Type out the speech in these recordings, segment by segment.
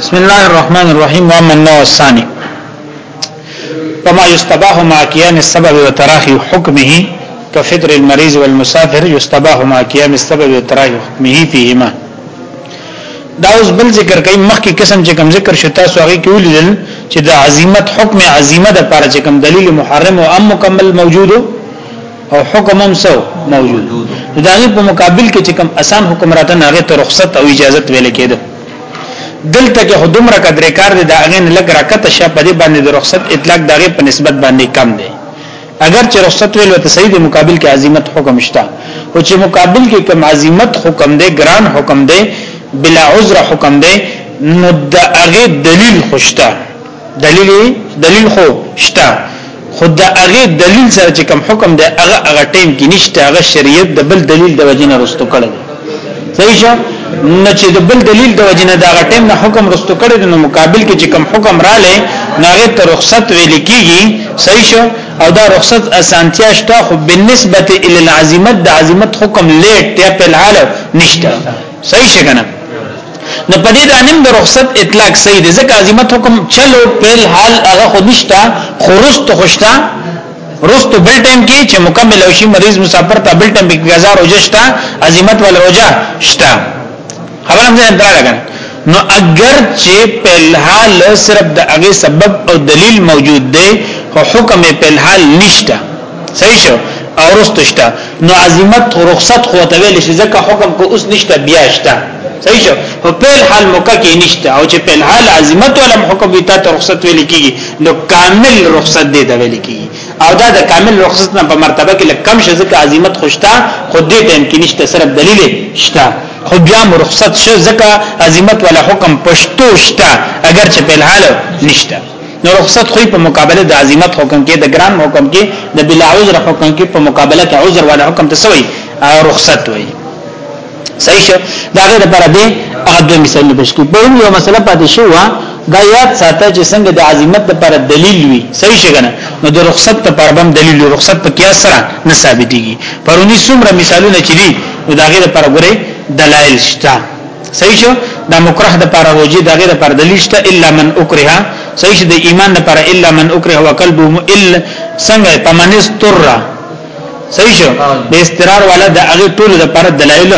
بسم الله الرحمن الرحيم واما النوع الثاني وما يستباح مع قيام السبب وتراخي حكمه كفطر المريض والمسافر يستباح مع قيام السبب وتراخي حكمه فيهما دا اوس بل ذکر کوي مخکې قسم چې کوم ذکر شو تاسو هغه کې ولیدل چې د عظمت حکم عظمت لپاره چې کوم دلیل محرم او ام مکمل موجودو او حکم هم سو موجود دا غي په مقابل کې چې کوم اسان حکم راته نه غي ته رخصت او اجازه ویل کېده دلته کې خدوم را قدر کار دي دا غي لګ راکته شه په دې باندې د رخصت اطلاق دا غي په نسبت باندې کم دی اگر چې رخصت ویل ته صحیح دی مقابل کې عظمت حکم شته او چې مقابل کې کوم عظمت حکم دی ګران حکم دی بلا عذر حکم دی نو دا غي دلیل خوشته دلیل دلیل خو شته خود د هغه دلیل سره چې کوم حکم دی هغه هغه ټیم کې نشته هغه شریعت د بل دلیل د وجنه رستو کړي صحیح شه نه چې د بل دلیل د وجنه دا هغه ټیم نه حکم رستو کړي نو مقابل کې چې کوم حکم را لې ناغه ته رخصت ویل کیږي صحیح شه او دا رخصت اسانتیا شته خو بالنسبه ال العزمت د عزمت حکم لیټ یا په العاله نشته صحیح شګنه نو په دې دانیم د رخصت اطلاق صحیح دی ځکه عظمت حکم چلو پیل حال هغه خو نشتا خرست خوشتا رست بل ټیم کې چې مکمل او شي مریض مسافر ته بل ټیم کې غزا روزه شتا عظمت ول روزه شتا خبره هم ځان درا لګن نو اگر چې پیل حال صرف د هغه سبب او دلیل موجود دی خو حکم پیل حال نشتا صحیح شو او رستشتا نو عظمت رخصت خو ته ویل شي ځکه حکم کو اوس نشته بیا شته صحیح شو په پیل حال موقع کې نشته او چې پیل حال عظمت ولم حکم وي ته رخصت ویل کیږي نو کامل رخصت دی دا ویل کیږي او دا د کامل رخصت نه په مرتبه کې لکم شې ځکه عظمت خوشتا خود دې ټیم کې نشته صرف دلیل شته خو بیا رخصت شې ځکه عظمت ولا حکم پښتو شته اگر چې په الحال نشته نو رخصت خو په مقابله د عظمت حکم کې د ګران حکم کې د بلا عذر حکم کې په مقابله کې عذر والا حکم ته سوی رخصت وي صحیح شو دا غیر لپاره دی هغه دوه مثال به شي په یو مسله پاتې شو دا یاد ساته چې څنګه د عظمت لپاره دلیل وي صحیح شګنه نو د رخصت لپاره هم دلیل رخصت په قیاس سره نه ثابتېږي پرونی څومره مثالونه چې دي نو دا غیر لپاره ګوري دلایل شته صحیح شو دا مکرح د پر روزي دغه د پر دلیل شته الا من اکره صحیح شو د ایمان د پر الا من اکره وقلب مؤل څنګه پمنس تر صحیح شو د استقرار والا د هغه ټول د پر دلایل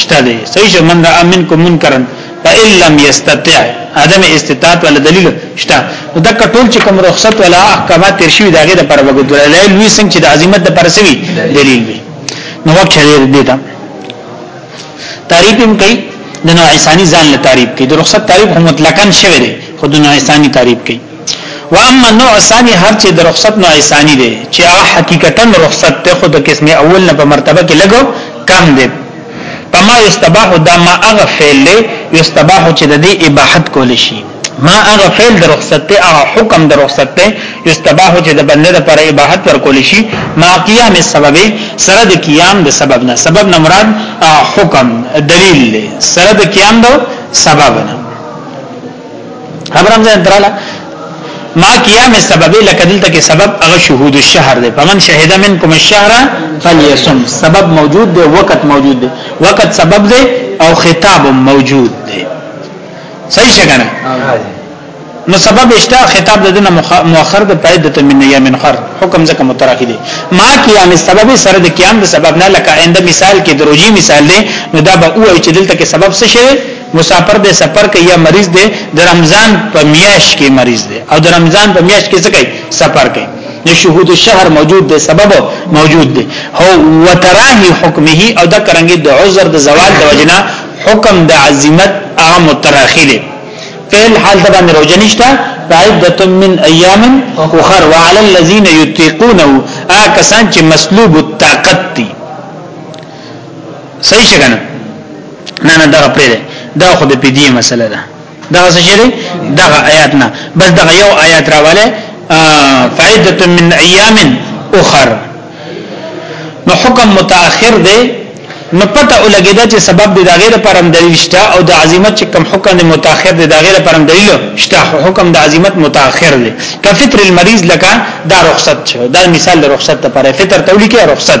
شته دي صحیح شو من را امن کو منکرن فإن لم يستطع عدم استطاعت ولا دلیل شته نو دا ټول چې کوم رخصت ولا احکامات تر شوی داګه د پر وګد دلایل وی څنګه چې د عظمت د پر سوي دلیل وي نو وخت شریعت دي دا تعریف هم کوي د نوع ثانی ځان له تعریف کوي د رخصت تعریف هم مطلقاً شوی دی خو د نوع ثانی تعریف کوي و اما نوع ثانی هر چې د رخصت نوع ثانی دی چې هغه حقیقتا رخصت ته خو د قسم اول نه په مرتبه کې لګو کم دی پما یستباح دا ما اغه فعل یستباح چې د دې اباحت کول شي ما هغه فعل د رخصت ته هغه حکم د رخصت ته استباح چې د بنده د پر اباحت ورکول شي ما قیام سبب سره د قیام د سبب نه سبب نه مراد حکم دلیل له سره د قیام د سبب نه خبرم ځان دراله ما قیام سبب لکه دلته کې سبب هغه شهود الشهر دی فمن شهد منکم الشهر فليصم سبب موجود دی وقت موجود دی وقت سبب دی او خطاب موجود صحیح شګنه نو سبب اشتا خطاب د دنه مؤخر د پایده ته من یا من خر حکم ځکه متراخی دی ما قیام سبب سره د قیام د سبب نه لکه انده مثال کې دروجی مثال دی نو دا به او چې دلته کې سبب څه شي مسافر دی سفر کوي یا مریض دی د رمضان په میاش کې مریض دی او د رمضان په میاش کې څه کوي سفر کوي د شهود الشهر موجود دی سبب موجود دی هو وتراهی حکمه او دا کرانګي د عذر د زوال د وجنا حکم د عزمت هغه متراخی دی فعل حال د باندې روزه نشته فعدت من ایام اخر وعلى الذين يطيقونه ا کسان چې مسلوب الطاقت دي صحیح څنګه نه نه دا پرې دا خو د پدی مسله ده دا څه شي دا آیات نه بس دا یو آیات راواله فائدۃ من ایام اخر نو حکم متأخر دی نو پته ولګیدا چې سبب د داغه لپاره دلیل شته او د عظمت چې کم حکم د متأخر د داغه لپاره دلیل شته حکم د عظمت متأخر دی کفطر المریض لکه دا رخصت شو دا مثال د رخصت لپاره فطر تولی کې رخصت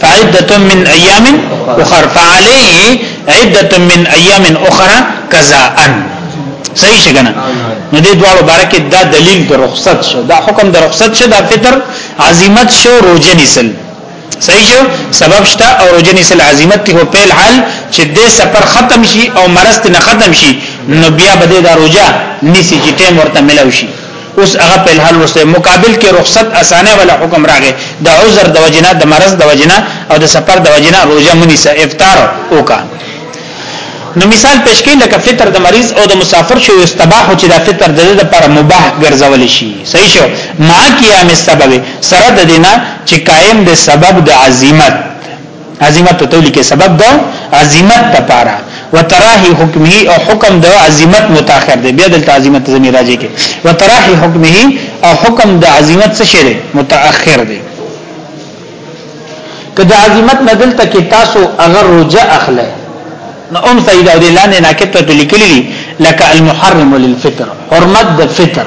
فعدة من ايام اخر فعليه عدة من ايام اخرى قضاء صحیح شګنه نو دې دواړو بارکه دا دلیل د رخصت شو دا حکم د رخصت شو دا فطر عزمت شو روزه نسل صحیح شو سبب شته او روزه نسل عزمت ته په حال چې دې سفر ختم شي او مرست نه ختم شي نو بیا به دا روزه نسی چې ټیم ورته ملو شي اوس هغه په الحال وسته مقابل کې رخصت اسانه ولا حکم راغې د عذر د وجنا د مرض د وجنا او د سفر د وجنا روزه منی سه افطار وکا نو مثال پیش کړي لکه فطر د مریض او د مسافر شو استباح چې د فطر د لپاره مباح ګرځول شي صحیح شو ما کیام سبب سره د دینه چې قائم د سبب د عزمت عظمت ته لیکي سبب د عظمت لپاره وتراحي حکمه او حکم د عظمت متأخر دی بیا دلته عظمت زمي راځي کې وتراحي حکمه او حکم د عظمت څه شي متأخر دی که د عظمت نه دلته کې تاسو اگر رجع اخله نو ام سیدا د لاندې ناکته لیکلي لکه المحرم للفطر حرمت د فطر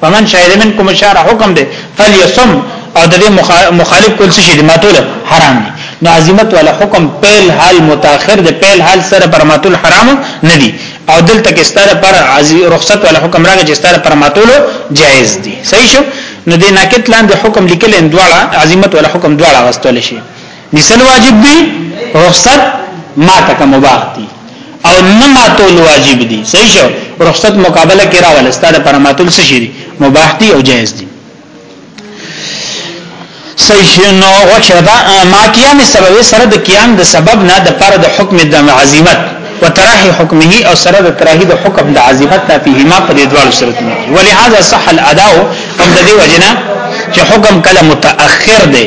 فمن شهد منکم الشهر حکم دی فلیصم او د دې مخالف کول شي د ماتول حرام دي نو عظمت ولا حکم پیل حال متأخر د پیل حال سره پر ماتول حرام نه دي او دلته کې ستاره پر رخصت ولا حکم راغی چې ستاره پر ماتول جائز دي صحیح شو نو د ناکت لاندې حکم لیکل اندواله عظمت ولا حکم دواله واستول شي نیسل واجب دی رخصت ما تک مباح دی او نه ماتول واجب دي صحیح شو رخصت مقابله کې راول استاد پر ماتول څه شي مباح دي او جائز دي صحیح نو وشردا ما قیام سبب سره د قیام د سبب نه د پر د حکم د عزمت وتراحي حکمه او سره د تراحي د حکم د عزمت نه فيه ما په دې ډول صورت نه ولهذا صح الاداء هم د دې وجنه چې حکم کله متأخر دی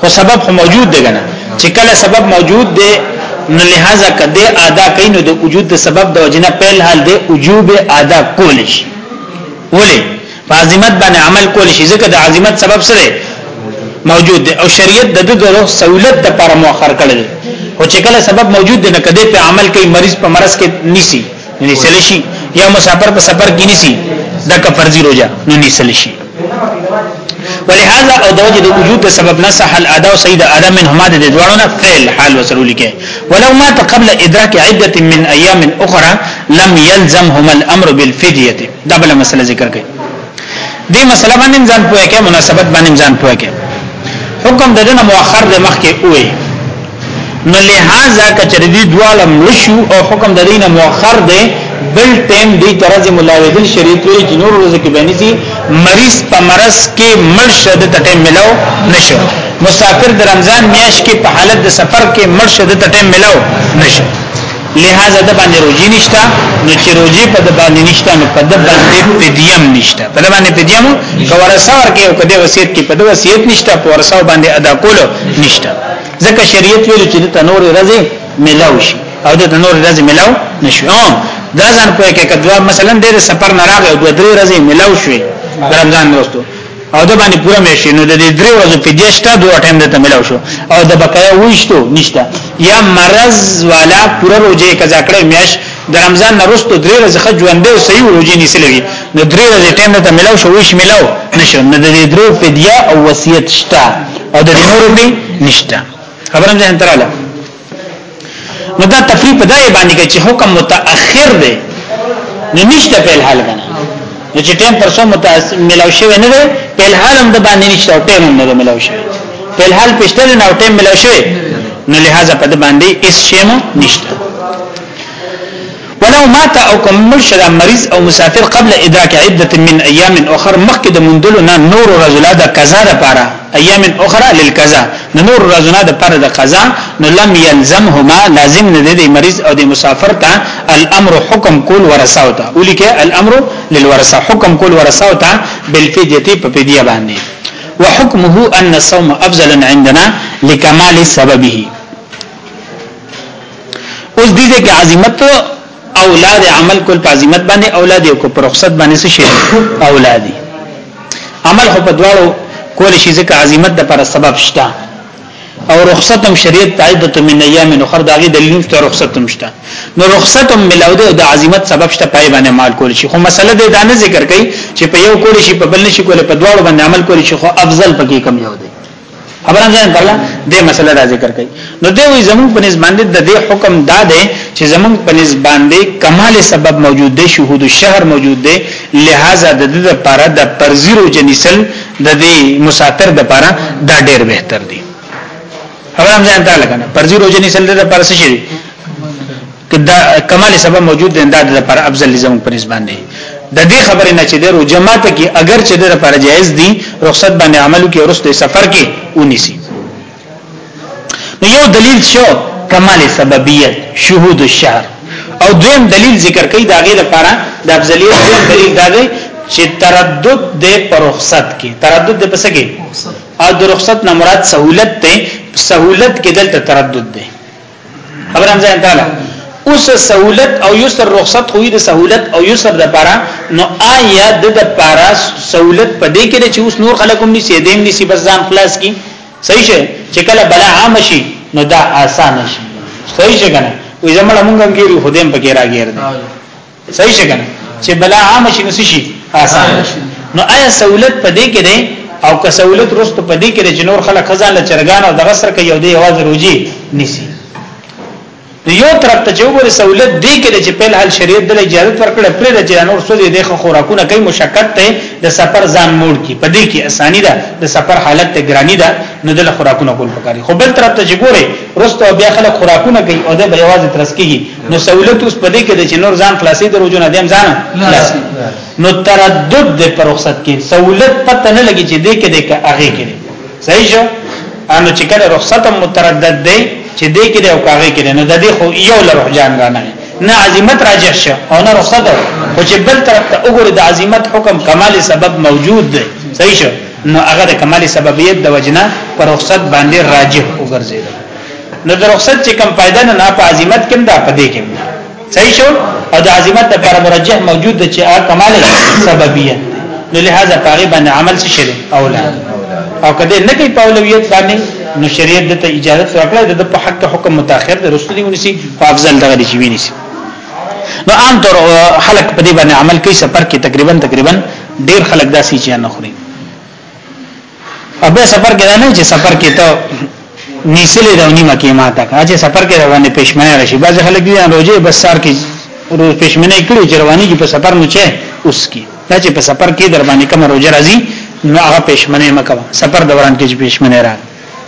خو سبب خو موجود دی کنه چې کله سبب موجود دی نو لہذا کده ادا کین د وجود د سبب د وجنه پهل حال دی وجوب ادا کول شي ولی عظمت باندې عمل کول شي ځکه د عظمت سبب سره موجود دی او شریعت د دغه سہولت د پر مؤخر کړل او چې کله سبب موجود دی نه کده په عمل کوي مریض په مرز کې نیسی نیسل شي یا مسافر په سفر کې نیسی دا کفرزي روزه نو نیسل شي ولهذا او د وجه د وجود سبب نه صح الادا او سید ادا من هما د دوړو نه فعل حال وسرو لیکه ولو ما قبل ادراک عده من ايام اخرى لم يلزمهما الامر بالفديه دا بل مسله ذکر کړي دې مسله باندې ځان پوهه کې مناسبت باندې ځان پوهه کې حکم ددنه مؤخر د مخ کې وې نو لہذا کچری دی دواله مشو او حکم د دینه مؤخر دی بل ټیم دی طرز ملاویدل شریعت ویل چې نور ورځې کې بنځي مریض په مرض کې مرشد ته ټیم ملاو نشو مسافر د رمضان میاش کې په حالت د سفر کې مرشد ته ټیم ملاو نشو لہذا د باندې روزي نشته نو چې روزي په د باندې نشته نو په د باندې فدیم نشته په د باندې فدیم کورسا ورکه او کده وصیت کې په د وصیت نشته په ورسا باندې ادا کول نشته ځکه شریعت ویل چې د تنور رزي ملاو شي او د تنور رزي ملاو نشو دا ځان کوی کې کدوا مثلا ډېر سفر نه راغی او دوه درې رزي ملاو شوي رمضان وروسته او د باندې پوره میاشت نو د دې درې ورځې په دیشته دوه ټیم د تملاو شو او د بقایا وښتو نشته یا مرز والا پوره روزه قضا کړې میاشت د رمضان نه وروسته درې ورځې خ ژوندې او صحیح روزه نیسلې وي نو درې ورځې ټیم د تملاو شو وښ ملاو نشو نو د دې درو فدیه او وصیت شته او د دې نورو به نشته خبرم ځین تراله نو دا تفریق په دای باندې کې چې حکم متأخر دی نو نشته په الحال کنه نو چې ټیم پر سو متأخر ملاو شوی نه دی په الحال هم د باندې نشته او ټیم هم نه دی ملاو شوی په الحال پښته نه او ټیم ملاو شوی نو لہذا په دې باندې اس شیمو نشته ولو مات او کوم مرشد مریض او مسافر قبل ادراک عده من ایام اخر مخکې د مندلو نه نور رزلا د قضا د پاره ایام اخرى للقضاء نو نور رزنا د پاره د قضا نو لم يلزمهما لازم نه دی مریض او د مسافر ته الامر حکم کول ورثاو ته ولیکه الامر للورثه حکم کول ورثاو ته بالفدیه په فدیه باندې وحكمه ان الصوم افضل عندنا لكمال سببه اوس دې ځکه عظمت اولاد عمل کول په عظمت باندې اولاد یو کو پر رخصت باندې څه شي اولادي عمل خو په دواړو کول شي ځکه عظمت د پر سبب شته او رخصت هم شریعت تعیدت من ایام نو خر داغي دلیل ته رخصت هم شته نو رخصت هم ملاوده د عظمت سبب شته پای باندې مال کول شي خو مسله دې دا نه ذکر کړي چې په یو کول شي په بل نشي کول په دواړو باندې عمل کول شي خو افضل پکې کم یو دی خبره ځان پرلا دې مسله را ذکر کړي نو دې وی زمون په نسبت باندې د دې حکم دا دی چې زمون په نسبت باندې کمال سبب موجود دی شهود الشهر موجود دی لہذا د دې لپاره د پرزیرو جنسل د دې مسافر د لپاره دا ډېر بهتر دی خبره ځان ته لګنه پرزیرو جنسل د لپاره څه شي کدا کمال سبب موجود دی دا د پر افضل لزم په نسبت باندې د دې خبرې نه چې د روزه ماته کې اگر چې د پر جایز دی رخصت باندې عملو کې ورسته سفر کې ونیسي نو یو دلیل شو کمال سببیت شهود الشهر او دویم دلیل ذکر کوي دا غیر لپاره د افضلیت دویم دلیل دا دی چې تردد د پرخصت کې تردد د پس کې او د رخصت نه مراد سہولت ته سہولت کې دلته تردد دی خبر هم ځان تعالی اوس سہولت او یسر رخصت خو د سہولت او یسر د پاره نو آیا د د پاره سہولت پدې کې چې اوس نور خلک هم نسی دیم نسی بس ځان خلاص کی صحیح شه چې کله بلا عام شي نو دا آسان شي صحیح شه کنه وې زموږ موږ هم ګیرو خدیم پکې راګیر دی صحیح څنګه چې بلا عام شي نو شي آسان شي نو آیا سہولت پدې کې ده او که سہولت رست پدې کې ده چې نور خلک خزان له چرګان او دغه سره کې یو دی आवाज روجي نسی نو یو طرف ته جوړ سہولت دی کې چې په حال شریعت د اجازه ورکړه پر د جانور سوځي د خوراکونه کوي مشقت ته د سفر ځان موړ کی پدې کې اسانی ده د سفر حالت ته ګرانی ده نو د خوراکونه کول پکاري خو بل طرف ته جوړه رست او بیا خلک خوراکونه کوي او د بیاواز ترسکیږي نو سہولت اوس پدې کې د جنور ځان خلاصي د روزونه دیم ځان خلاص نو تردد د پر رخصت کې سہولت پته نه لګي چې دې کې دې کې هغه کې صحیح شو انو چې کله رخصت متردد دی چې دې کې دې او هغه کې نه د دې خو یو لره جان غانه نه عظمت راجح شو او نه رخصت او چې بل طرف ته وګوره د عظمت حکم کمال سبب موجود دی صحیح شو نو هغه د کمال سببیت د وجنه پر رخصت باندې راجح وګرځیدل نو د رخصت چې کم فائدہ نه په عظمت کې دا پدې کې صحیح شو او د عظمت لپاره مرجح موجود دی چې کمال سببیه نو لہذا پاره باندې عمل څه شي اولا او کله نه کوي په اولویت باندې نو شریعت د اجازه ورکړه د په حق حکم متأخر د رسولي ونسی او افضل دغه دی چې وینسی نو عام طور خلک په دې باندې عمل کوي سفر کې تقریبا تقریبا ډیر خلک داسې چې نه خوري او به سفر کې نه چې سفر کې ته نیسلې دا نیمه کې ماته کا چې سفر کې روانه پښمنه راشي بعض خلک دي روزه بس سار کې روز پښمنه کړي چې رواني کې په سفر نو چې اوس کې دا چې په سفر کې در باندې کوم روزه راځي نو هغه پښمنه مکه سفر دوران کې چې پښمنه راځي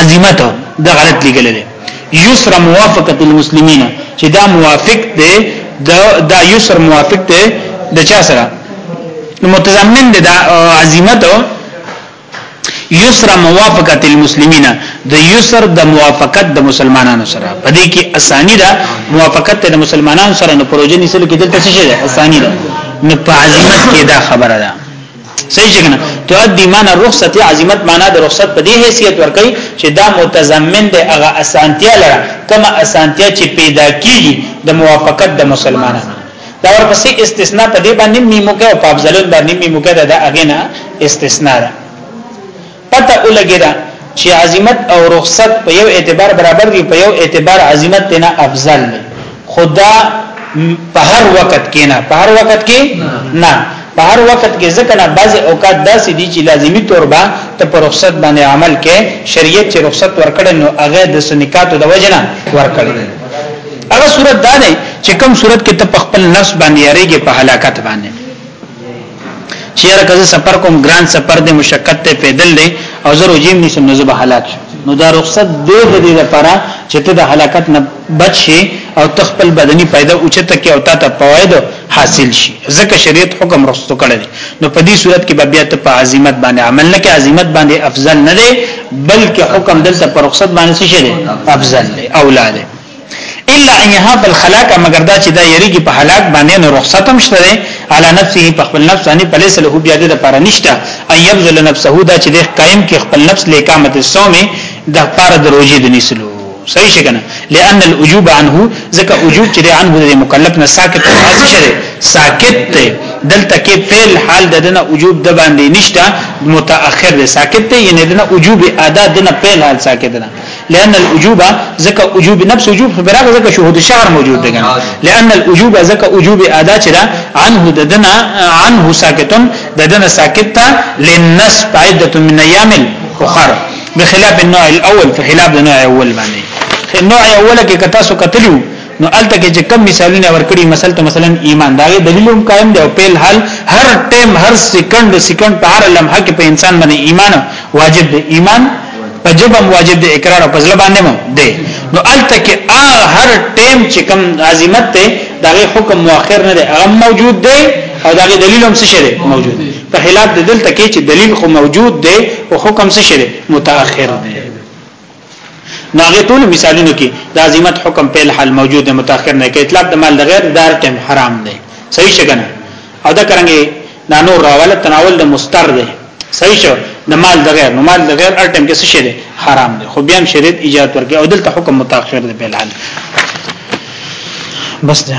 عظیمت دا غلط لګل دي یسر موافقه المسلمین چې دا موافق دی دا دا یسر موافق دی د چا سره متضمن دی دا عظیمت یسر موافقه المسلمین د یسر د موافقت د مسلمانانو سره په دې کې اسانی ده موافقت د مسلمانانو سره نو پروژه نیسل کې دلته څه شي ده اسانی ده نو په عظمت کې دا خبره ده صحیح څنګه تؤدي معنا رخصت عظمت معنا د رخصت په دې حیثیت ورکړي چې دا متضمن دی هغه اسانتیا لره کما اسانتیا چې پیدا کیږي د موافقت د مسلمانانو دا ورپسې استثناء په دې باندې نیمه کې او په افضل باندې نیمه کې د اغینا استثناء ده پته ولګی دا چې عظمت او رخصت په یو اعتبار برابر دي په یو اعتبار عظمت نه افضل دی خدا په هر وخت کې نه په هر وخت کې نه په هر وخت کې ځکه نه بعض اوقات داسې دي چې لازمی تور به ته پر رخصت باندې عمل کې شریعت چې رخصت ورکړي نو هغه د سنکاتو د وجنه ورکړي هغه صورت دا نه چې کوم صورت کې ته په خپل نفس باندې یریږي په هلاکت باندې چیرې که سفر کوم ګران سفر دی مشقت ته پیدل دی او زه روجیم نشم نو زه به هلاک شم نو دا رخصت دی د دې لپاره چې ته د هلاکت نه بچ شي او تخپل بدني پیدا اوچته کې او تا ته فواید حاصل شي ځکه شریعت حکم رخصتو کړی دی نو په دې صورت کې بیا ته په عظمت باندې عمل نه کې عظمت باندې افضل نه دی بلکې حکم دلته پر رخصت باندې څه شي دی افضل دی اولاد الا ان يهاب الخلاق مگر دا چې دا یریږي په هلاک باندې نو رخصت هم شته علی نفسه په خپل نفس باندې پلیس له بیا د لپاره نشته ان يبذل نفسه دا چې د قائم کې خپل نفس لیکامت الصوم د لپاره د روزي د نسلو صحیح شګنه لئن الوجوب عنه ځکه وجوب چې عنه د مکلف نه ساکت راځي شه ساکت ته دلته کې فعل حال د دنه وجوب د باندې نشته متأخر دی ساکت دی یعنی دنه وجوب ادا دنه فعل حال ساکت نه لأن الوجوب زکه وجوب نفس وجوب خبره زکه شهود شهر موجود دی لأن الوجوب زکه وجوب ادا چې دا عنه ددنا عنه ساکتون ددنا ساکت تا للنس بعده من ايام اخر بخلاف النوع الاول في خلاف النوع الاول باندې النوع الاول کې کتا سو قتلو نو الته کې چې کم مثالونه ورکړي مثلا ته مثلا ایمان دا دلیل هم قائم دی او په حال هر ټیم هر سکند سکند په هر لمحه کې په انسان باندې ایمان واجب دی ایمان په جبم واجب دی اقرار په ځل باندې مو دی نو الته کې هر ټیم چې کم عظمت ته دا حکم مؤخر نه دی هغه موجود دی او دا دلیل هم څه شی موجود دی په خلاف د دلته کې چې دلیل خو موجود دی او حکم څه شی متأخر دی نو هغه ټول مثالونو کې د عظمت حکم په حال موجود دی متأخر نه کې اطلاق د مال د غیر دار ټیم حرام دی صحیح شګنه او دا کرانګي دا نور راواله تناول د مستر دی صحیح شو د مال د غیر نو مال د غیر هر ټیم کې څه شي دی حرام دی خو بیا هم شریعت ایجاد ورکړي او دلته حکم متأخر دی په حال بس ده